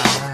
À.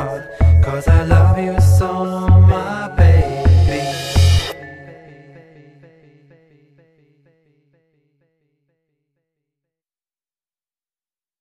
hard Cause I love